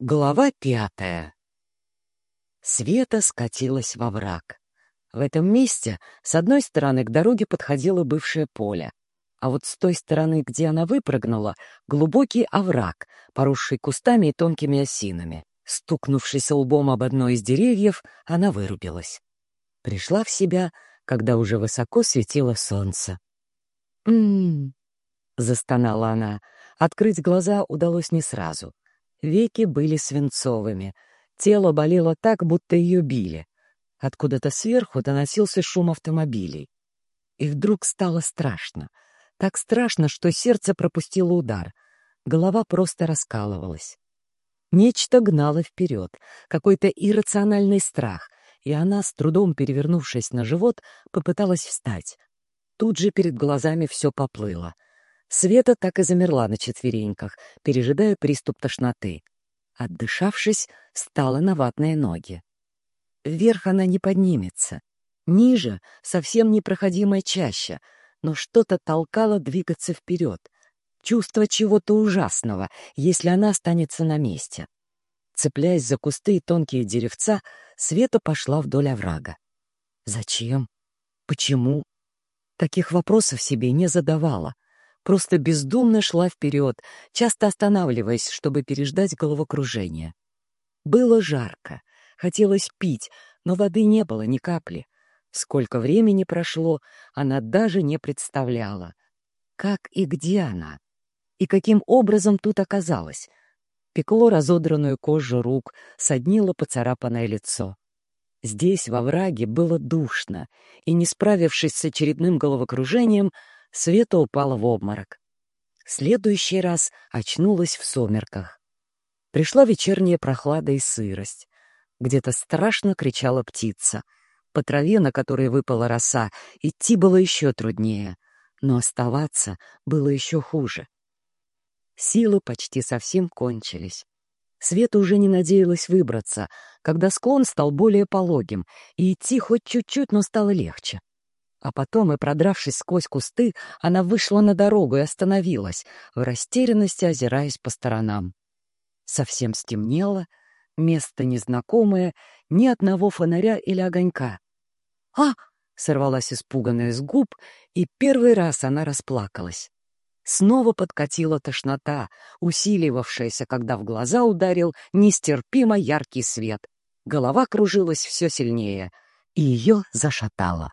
Глава пятая. Света скатилась во враг. В этом месте с одной стороны к дороге подходило бывшее поле, а вот с той стороны, где она выпрыгнула, глубокий овраг, поросший кустами и тонкими осинами. Стукнувшись лбом об одно из деревьев, она вырубилась. Пришла в себя, когда уже высоко светило солнце. «М-м-м», застонала она. Открыть глаза удалось не сразу — Веки были свинцовыми. Тело болело так, будто ее били. Откуда-то сверху доносился шум автомобилей. И вдруг стало страшно. Так страшно, что сердце пропустило удар. Голова просто раскалывалась. Нечто гнало вперед, какой-то иррациональный страх, и она, с трудом перевернувшись на живот, попыталась встать. Тут же перед глазами все поплыло — Света так и замерла на четвереньках, пережидая приступ тошноты. Отдышавшись, встала на ватные ноги. Вверх она не поднимется. Ниже — совсем непроходимая чаща, но что-то толкало двигаться вперед. Чувство чего-то ужасного, если она останется на месте. Цепляясь за кусты и тонкие деревца, Света пошла вдоль оврага. Зачем? Почему? Таких вопросов себе не задавала — просто бездумно шла вперед, часто останавливаясь, чтобы переждать головокружение. Было жарко, хотелось пить, но воды не было ни капли. Сколько времени прошло, она даже не представляла. Как и где она? И каким образом тут оказалась? Пекло разодранную кожу рук, соднило поцарапанное лицо. Здесь, во враге, было душно, и, не справившись с очередным головокружением, Света упала в обморок. следующий раз очнулась в сумерках. Пришла вечерняя прохлада и сырость. Где-то страшно кричала птица. По траве, на которой выпала роса, идти было еще труднее, но оставаться было еще хуже. Силы почти совсем кончились. Света уже не надеялась выбраться, когда склон стал более пологим, и идти хоть чуть-чуть, но стало легче. А потом, и продравшись сквозь кусты, она вышла на дорогу и остановилась, в растерянности озираясь по сторонам. Совсем стемнело, место незнакомое, ни одного фонаря или огонька. «А!» — сорвалась испуганная с губ, и первый раз она расплакалась. Снова подкатила тошнота, усиливавшаяся, когда в глаза ударил нестерпимо яркий свет. Голова кружилась все сильнее, и ее зашатало.